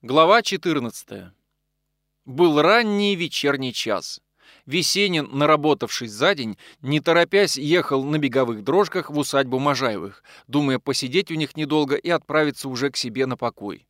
Глава 14. Был ранний вечерний час. Весенин, наработавшись за день, не торопясь, ехал на беговых дрожках в усадьбу Можаевых, думая посидеть у них недолго и отправиться уже к себе на покой.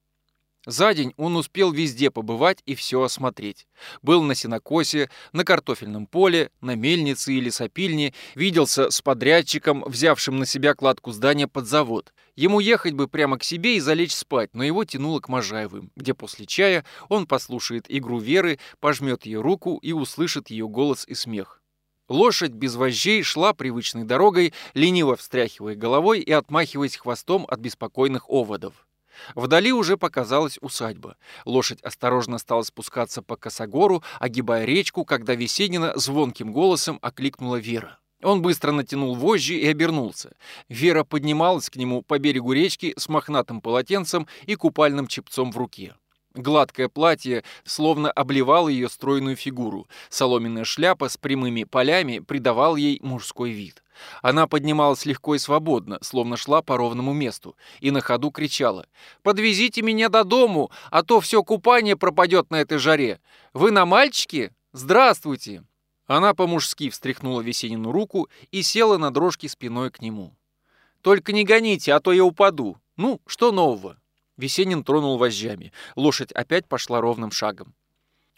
За день он успел везде побывать и все осмотреть. Был на сенокосе, на картофельном поле, на мельнице или сопильне, виделся с подрядчиком, взявшим на себя кладку здания под завод. Ему ехать бы прямо к себе и залечь спать, но его тянуло к Можаевым, где после чая он послушает игру Веры, пожмет ее руку и услышит ее голос и смех. Лошадь без вожжей шла привычной дорогой, лениво встряхивая головой и отмахиваясь хвостом от беспокойных оводов. Вдали уже показалась усадьба. Лошадь осторожно стала спускаться по косогору, огибая речку, когда Весенина звонким голосом окликнула Вера. Он быстро натянул вожжи и обернулся. Вера поднималась к нему по берегу речки с мохнатым полотенцем и купальным чепцом в руке. Гладкое платье словно обливало ее стройную фигуру. Соломенная шляпа с прямыми полями придавал ей мужской вид. Она поднималась легко и свободно, словно шла по ровному месту, и на ходу кричала «Подвезите меня до дому, а то все купание пропадет на этой жаре! Вы на мальчике? Здравствуйте!» Она по-мужски встряхнула Весенину руку и села на дрожке спиной к нему. «Только не гоните, а то я упаду. Ну, что нового?» Весенин тронул вожжами. Лошадь опять пошла ровным шагом.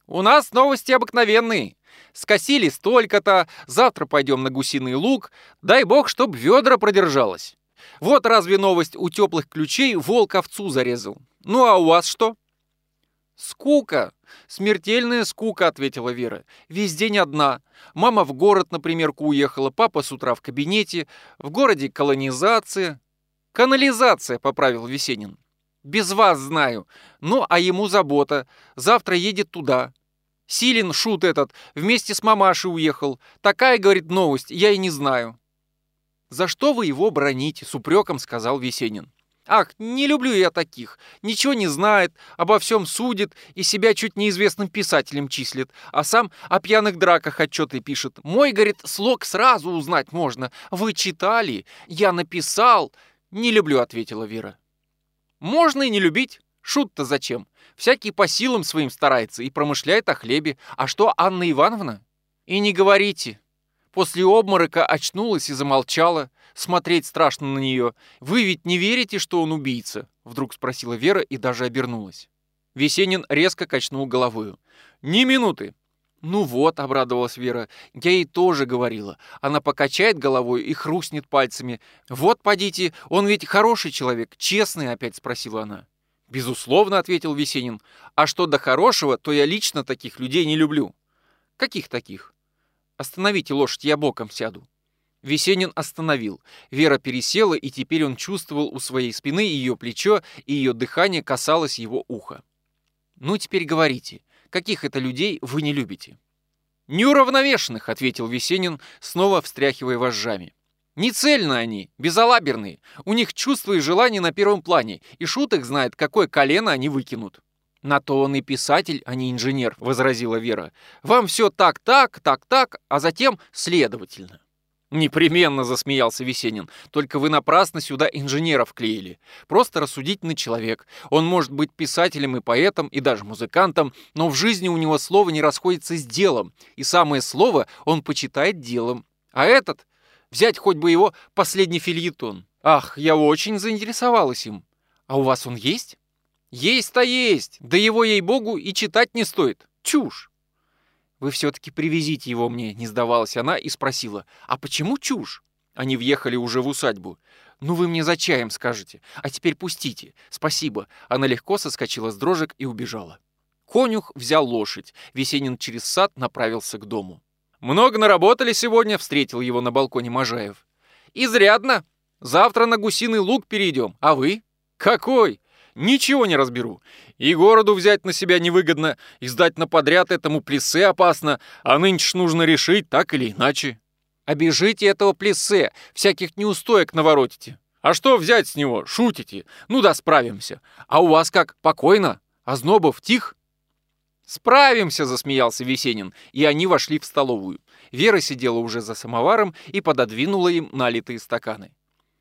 «У нас новости обыкновенные. Скосили столько-то, завтра пойдем на гусиный луг. Дай бог, чтоб ведра продержалось. Вот разве новость у теплых ключей волк овцу зарезал. Ну а у вас что?» «Скука! Смертельная скука», — ответила Вера. «Весь день одна. Мама в город, например, уехала, папа с утра в кабинете. В городе колонизация». «Канализация», — поправил Весенин. Без вас знаю. Ну, а ему забота. Завтра едет туда. Силин, шут этот, вместе с мамашей уехал. Такая, говорит, новость, я и не знаю. За что вы его броните? С упреком сказал Весенин. Ах, не люблю я таких. Ничего не знает, обо всем судит и себя чуть неизвестным писателем числит, а сам о пьяных драках отчеты пишет. Мой, говорит, слог сразу узнать можно. Вы читали? Я написал. Не люблю, ответила Вера. Можно и не любить. Шут-то зачем? Всякий по силам своим старается и промышляет о хлебе. А что Анна Ивановна? И не говорите. После обморока очнулась и замолчала. Смотреть страшно на нее. Вы ведь не верите, что он убийца? Вдруг спросила Вера и даже обернулась. Весенин резко качнул головою. «Ни минуты. «Ну вот», — обрадовалась Вера, — «я ей тоже говорила. Она покачает головой и хрустнет пальцами. Вот, подите, он ведь хороший человек, честный», — опять спросила она. «Безусловно», — ответил Весенин. «А что до хорошего, то я лично таких людей не люблю». «Каких таких?» «Остановите лошадь, я боком сяду». Весенин остановил. Вера пересела, и теперь он чувствовал у своей спины ее плечо, и ее дыхание касалось его уха. «Ну, теперь говорите, Каких это людей вы не любите?» «Неуравновешенных», — ответил Весенин, снова встряхивая вожжами. «Нецельно они, безалаберные. У них чувства и желания на первом плане, и шут их знает, какое колено они выкинут». «На то он и писатель, а не инженер», — возразила Вера. «Вам все так-так, так-так, а затем следовательно». «Непременно», — засмеялся Весенин. «Только вы напрасно сюда инженеров клеили. Просто рассудительный человек. Он может быть писателем и поэтом, и даже музыкантом, но в жизни у него слово не расходится с делом, и самое слово он почитает делом. А этот, взять хоть бы его последний фильетон. Ах, я очень заинтересовалась им. А у вас он есть?» «Есть-то есть! Да его, ей-богу, и читать не стоит. Чушь!» «Вы все-таки привезите его мне», — не сдавалась она и спросила. «А почему чушь?» Они въехали уже в усадьбу. «Ну вы мне за чаем скажете. А теперь пустите. Спасибо». Она легко соскочила с дрожек и убежала. Конюх взял лошадь. Весенин через сад направился к дому. «Много наработали сегодня?» — встретил его на балконе Можаев. «Изрядно. Завтра на гусиный луг перейдем. А вы?» «Какой? Ничего не разберу. И городу взять на себя невыгодно, и сдать на подряд этому плесе опасно, а нынче нужно решить так или иначе. Обижите этого плесе, всяких неустоек наворотите. А что взять с него? Шутите? Ну да, справимся. А у вас как, покойно? А Знобов тих? «Справимся!» — засмеялся Весенин, и они вошли в столовую. Вера сидела уже за самоваром и пододвинула им налитые стаканы.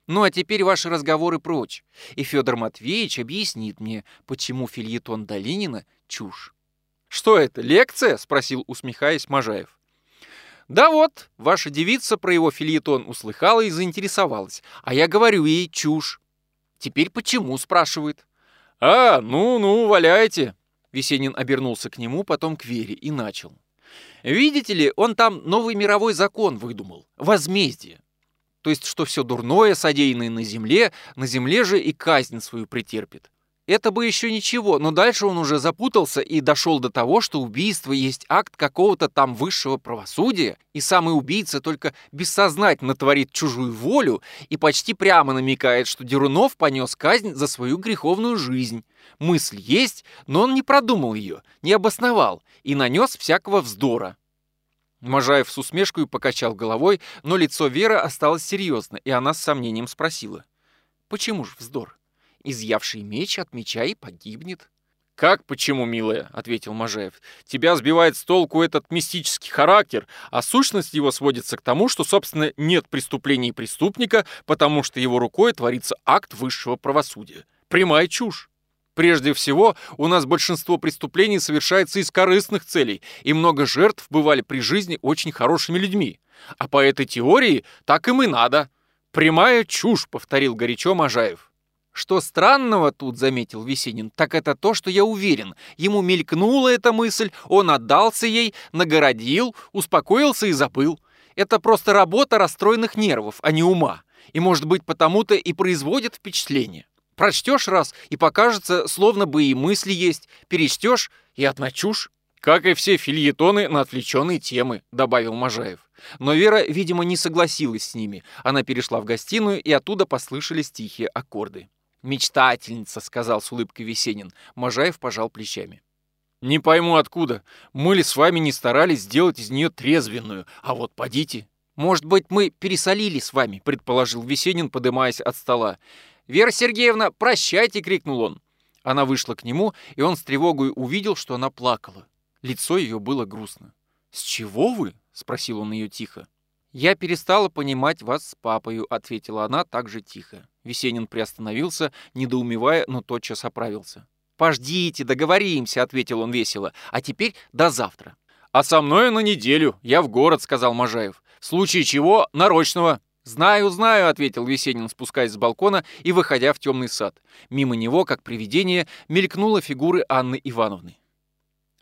Ну а теперь ваши разговоры прочь, и Федор Матвеевич объяснит мне, почему фильетон Долинина — чушь. «Что это, лекция?» — спросил, усмехаясь Можаев. «Да вот, ваша девица про его фильетон услыхала и заинтересовалась, а я говорю ей чушь. Теперь почему?» — спрашивает. «А, ну-ну, валяйте!» Весенин обернулся к нему, потом к Вере и начал. «Видите ли, он там новый мировой закон выдумал. Возмездие. То есть, что все дурное, содеянное на земле, на земле же и казнь свою претерпит. Это бы еще ничего, но дальше он уже запутался и дошел до того, что убийство есть акт какого-то там высшего правосудия, и самый убийца только бессознательно творит чужую волю и почти прямо намекает, что Дерунов понес казнь за свою греховную жизнь. Мысль есть, но он не продумал ее, не обосновал и нанес всякого вздора. Можаев с усмешкой покачал головой, но лицо Веры осталось серьезно, и она с сомнением спросила. «Почему же вздор?» изъявший меч от меча и погибнет. «Как почему, милая?» — ответил Можаев. «Тебя сбивает с толку этот мистический характер, а сущность его сводится к тому, что, собственно, нет преступлений преступника, потому что его рукой творится акт высшего правосудия. Прямая чушь. Прежде всего, у нас большинство преступлений совершается из корыстных целей, и много жертв бывали при жизни очень хорошими людьми. А по этой теории так им и надо. Прямая чушь, повторил горячо Можаев. Что странного тут, заметил Весенин, так это то, что я уверен, ему мелькнула эта мысль, он отдался ей, нагородил, успокоился и забыл. Это просто работа расстроенных нервов, а не ума. И, может быть, потому-то и производит впечатление. Прочтешь раз, и покажется, словно бы и мысли есть. Перечтешь, и одна чушь. «Как и все фильетоны на отвлеченные темы», — добавил Можаев. Но Вера, видимо, не согласилась с ними. Она перешла в гостиную, и оттуда послышались тихие аккорды. «Мечтательница», — сказал с улыбкой Весенин. Можаев пожал плечами. «Не пойму откуда. Мы ли с вами не старались сделать из нее трезвенную, а вот подите». «Может быть, мы пересолили с вами», — предположил Весенин, подымаясь от стола. «Вера Сергеевна, прощайте!» — крикнул он. Она вышла к нему, и он с тревогой увидел, что она плакала. Лицо ее было грустно. «С чего вы?» — спросил он ее тихо. «Я перестала понимать вас с папою», — ответила она также тихо. Весенин приостановился, недоумевая, но тотчас оправился. «Пождите, договоримся», — ответил он весело. «А теперь до завтра». «А со мной на неделю. Я в город», — сказал Можаев. «В случае чего, нарочного». «Знаю, знаю», — ответил Весенин, спускаясь с балкона и выходя в темный сад. Мимо него, как привидение, мелькнула фигура Анны Ивановны.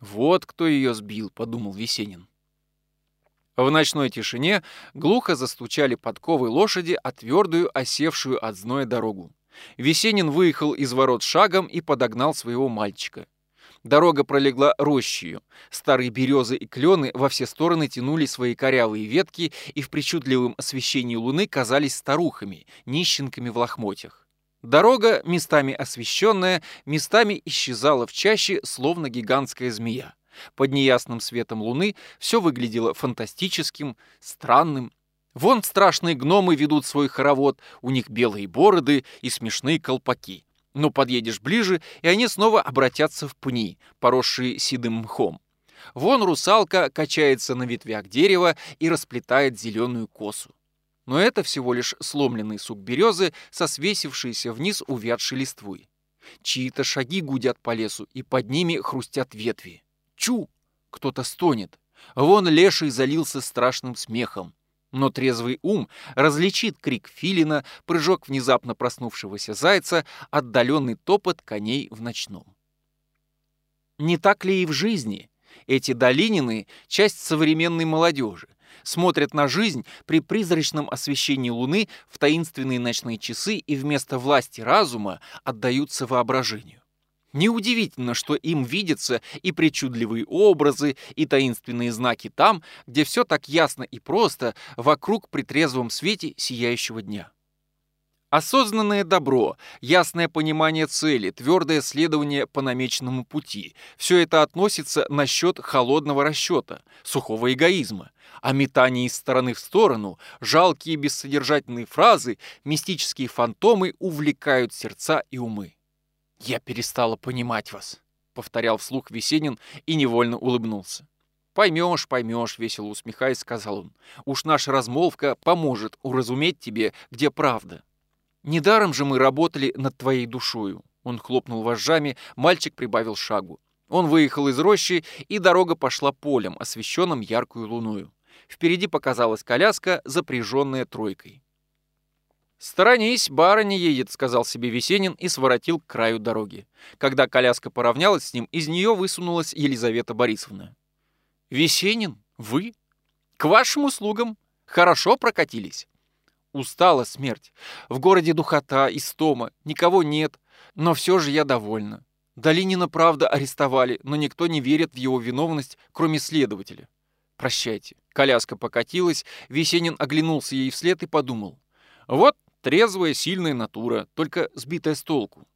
«Вот кто ее сбил», — подумал Весенин. В ночной тишине глухо застучали подковы лошади о твердую, осевшую от зноя дорогу. Весенин выехал из ворот шагом и подогнал своего мальчика. Дорога пролегла рощью. Старые березы и клены во все стороны тянули свои корявые ветки и в причудливом освещении луны казались старухами, нищенками в лохмотьях. Дорога, местами освещенная, местами исчезала в чаще, словно гигантская змея. Под неясным светом луны все выглядело фантастическим, странным. Вон страшные гномы ведут свой хоровод, у них белые бороды и смешные колпаки. Но подъедешь ближе, и они снова обратятся в пни, поросшие седым мхом. Вон русалка качается на ветвях дерева и расплетает зеленую косу. Но это всего лишь сломленный сук березы со свесившейся вниз увядшей листвой. Чьи-то шаги гудят по лесу, и под ними хрустят ветви. Чу! Кто-то стонет. Вон леший залился страшным смехом. Но трезвый ум различит крик филина, прыжок внезапно проснувшегося зайца, отдаленный топот коней в ночном. Не так ли и в жизни? Эти долинины — часть современной молодежи, смотрят на жизнь при призрачном освещении луны в таинственные ночные часы и вместо власти разума отдаются воображению. Неудивительно, что им видятся и причудливые образы, и таинственные знаки там, где все так ясно и просто вокруг при трезвом свете сияющего дня. Осознанное добро, ясное понимание цели, твердое следование по намеченному пути – все это относится на счет холодного расчета, сухого эгоизма. А метание из стороны в сторону, жалкие бессодержательные фразы, мистические фантомы увлекают сердца и умы. «Я перестала понимать вас», — повторял вслух Весенин и невольно улыбнулся. «Поймешь, поймешь», — весело усмехаясь, сказал он. «Уж наша размолвка поможет уразуметь тебе, где правда». Недаром же мы работали над твоей душою. Он хлопнул вожжами, мальчик прибавил шагу. Он выехал из рощи, и дорога пошла полем, освещенным яркую луною. Впереди показалась коляска, запряженная тройкой. «Сторонись, барыня едет», — сказал себе Весенин и своротил к краю дороги. Когда коляска поравнялась с ним, из нее высунулась Елизавета Борисовна. «Весенин? Вы? К вашим услугам. Хорошо прокатились?» Устала смерть. В городе духота, истома, никого нет. Но все же я довольна. Долинина, правда, арестовали, но никто не верит в его виновность, кроме следователя. Прощайте. Коляска покатилась, Весенин оглянулся ей вслед и подумал. Вот трезвая, сильная натура, только сбитая с толку.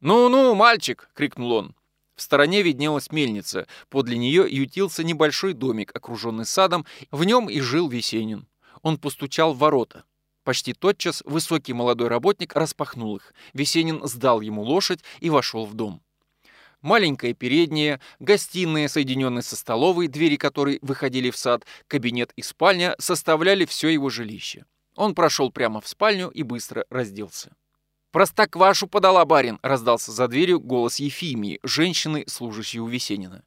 «Ну-ну, мальчик!» — крикнул он. В стороне виднелась мельница, подле нее ютился небольшой домик, окруженный садом, в нем и жил Весенин. Он постучал в ворота. Почти тотчас высокий молодой работник распахнул их. Весенин сдал ему лошадь и вошел в дом. Маленькая передняя, гостиная, соединенная со столовой, двери которой выходили в сад, кабинет и спальня составляли все его жилище. Он прошел прямо в спальню и быстро разделся. «Простоквашу подала барин!» — раздался за дверью голос Ефимии, женщины, служащей у Весенина.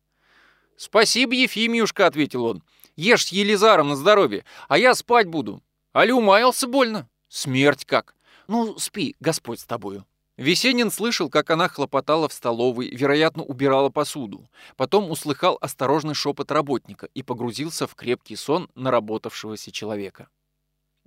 «Спасибо, Ефимиюшка!» — ответил он. «Ешь с Елизаром на здоровье, а я спать буду. Али умаялся больно? Смерть как! Ну, спи, Господь с тобою!» Весенин слышал, как она хлопотала в столовой, вероятно, убирала посуду. Потом услыхал осторожный шепот работника и погрузился в крепкий сон наработавшегося человека.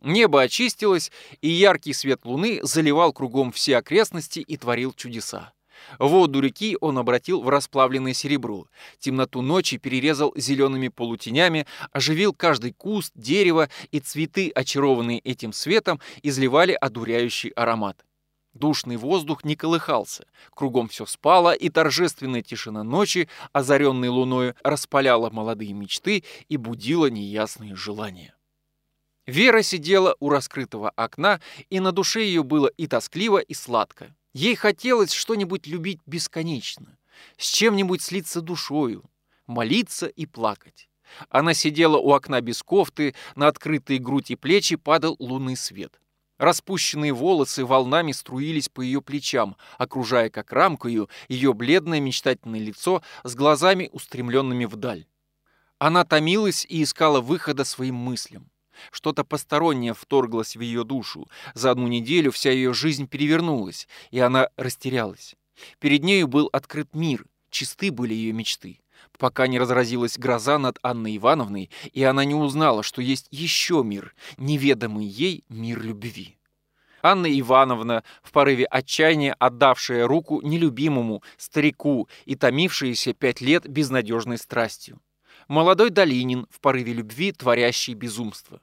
Небо очистилось, и яркий свет луны заливал кругом все окрестности и творил чудеса. Воду реки он обратил в расплавленное серебро. Темноту ночи перерезал зелеными полутенями, оживил каждый куст, дерево, и цветы, очарованные этим светом, изливали одуряющий аромат. Душный воздух не колыхался, кругом все спало, и торжественная тишина ночи, озаренной луною, распаляла молодые мечты и будила неясные желания. Вера сидела у раскрытого окна, и на душе ее было и тоскливо, и сладко. Ей хотелось что-нибудь любить бесконечно, с чем-нибудь слиться душою, молиться и плакать. Она сидела у окна без кофты, на открытые грудь и плечи падал лунный свет. Распущенные волосы волнами струились по ее плечам, окружая как рамкою ее бледное мечтательное лицо с глазами, устремленными вдаль. Она томилась и искала выхода своим мыслям. Что-то постороннее вторглось в ее душу. За одну неделю вся ее жизнь перевернулась, и она растерялась. Перед нею был открыт мир, чисты были ее мечты. Пока не разразилась гроза над Анной Ивановной, и она не узнала, что есть еще мир, неведомый ей мир любви. Анна Ивановна, в порыве отчаяния отдавшая руку нелюбимому старику и томившаяся пять лет безнадежной страстью. Молодой Долинин, в порыве любви, творящий безумство.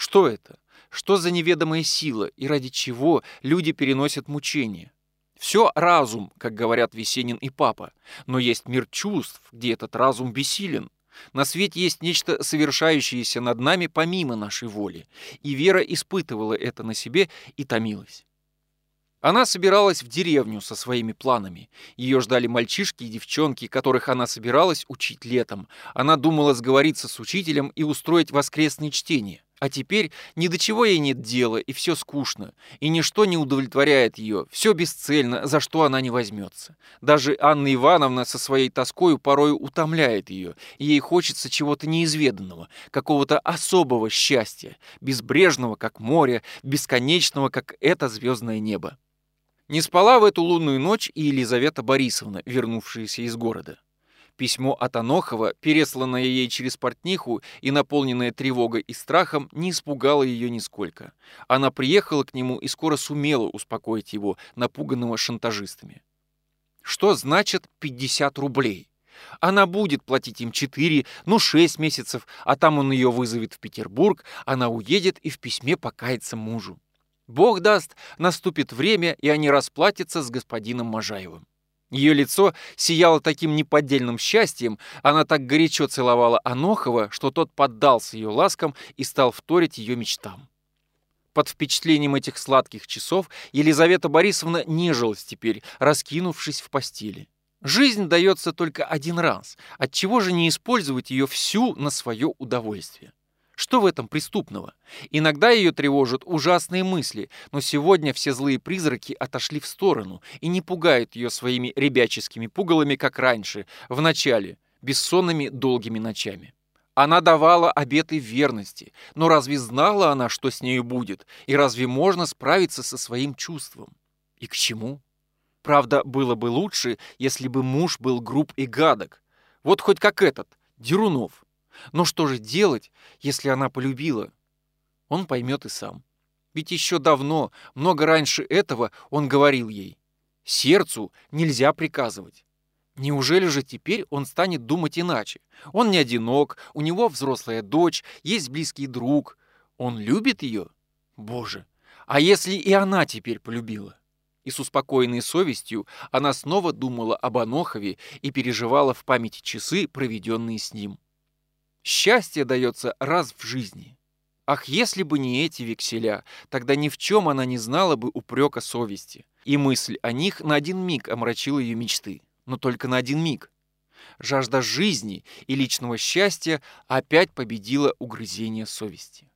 Что это? Что за неведомая сила и ради чего люди переносят мучения? Все разум, как говорят Весенин и папа, но есть мир чувств, где этот разум бессилен. На свете есть нечто совершающееся над нами помимо нашей воли, и Вера испытывала это на себе и томилась. Она собиралась в деревню со своими планами. Ее ждали мальчишки и девчонки, которых она собиралась учить летом. Она думала сговориться с учителем и устроить воскресные чтения. А теперь ни до чего ей нет дела, и все скучно, и ничто не удовлетворяет ее, все бесцельно, за что она не возьмется. Даже Анна Ивановна со своей тоскою порою утомляет ее, и ей хочется чего-то неизведанного, какого-то особого счастья, безбрежного, как море, бесконечного, как это звездное небо. Не спала в эту лунную ночь и Елизавета Борисовна, вернувшаяся из города. Письмо от Анохова, пересланное ей через портниху и наполненное тревогой и страхом, не испугало ее нисколько. Она приехала к нему и скоро сумела успокоить его, напуганного шантажистами. Что значит 50 рублей? Она будет платить им 4, ну 6 месяцев, а там он ее вызовет в Петербург, она уедет и в письме покается мужу. Бог даст, наступит время, и они расплатятся с господином Можаевым. Ее лицо сияло таким неподдельным счастьем, она так горячо целовала Анохова, что тот поддался ее ласкам и стал вторить ее мечтам. Под впечатлением этих сладких часов Елизавета Борисовна нежилась теперь, раскинувшись в постели. Жизнь дается только один раз, отчего же не использовать ее всю на свое удовольствие? Что в этом преступного? Иногда ее тревожат ужасные мысли, но сегодня все злые призраки отошли в сторону и не пугают ее своими ребяческими пугалами, как раньше, в начале, бессонными долгими ночами. Она давала обеты верности, но разве знала она, что с нею будет, и разве можно справиться со своим чувством? И к чему? Правда, было бы лучше, если бы муж был груб и гадок. Вот хоть как этот, Дерунов. Но что же делать, если она полюбила? Он поймет и сам. Ведь еще давно, много раньше этого, он говорил ей. Сердцу нельзя приказывать. Неужели же теперь он станет думать иначе? Он не одинок, у него взрослая дочь, есть близкий друг. Он любит ее? Боже, а если и она теперь полюбила? И с успокоенной совестью она снова думала об Анохове и переживала в памяти часы, проведенные с ним. Счастье дается раз в жизни. Ах, если бы не эти векселя, тогда ни в чем она не знала бы упрека совести. И мысль о них на один миг омрачила ее мечты. Но только на один миг. Жажда жизни и личного счастья опять победила угрызение совести.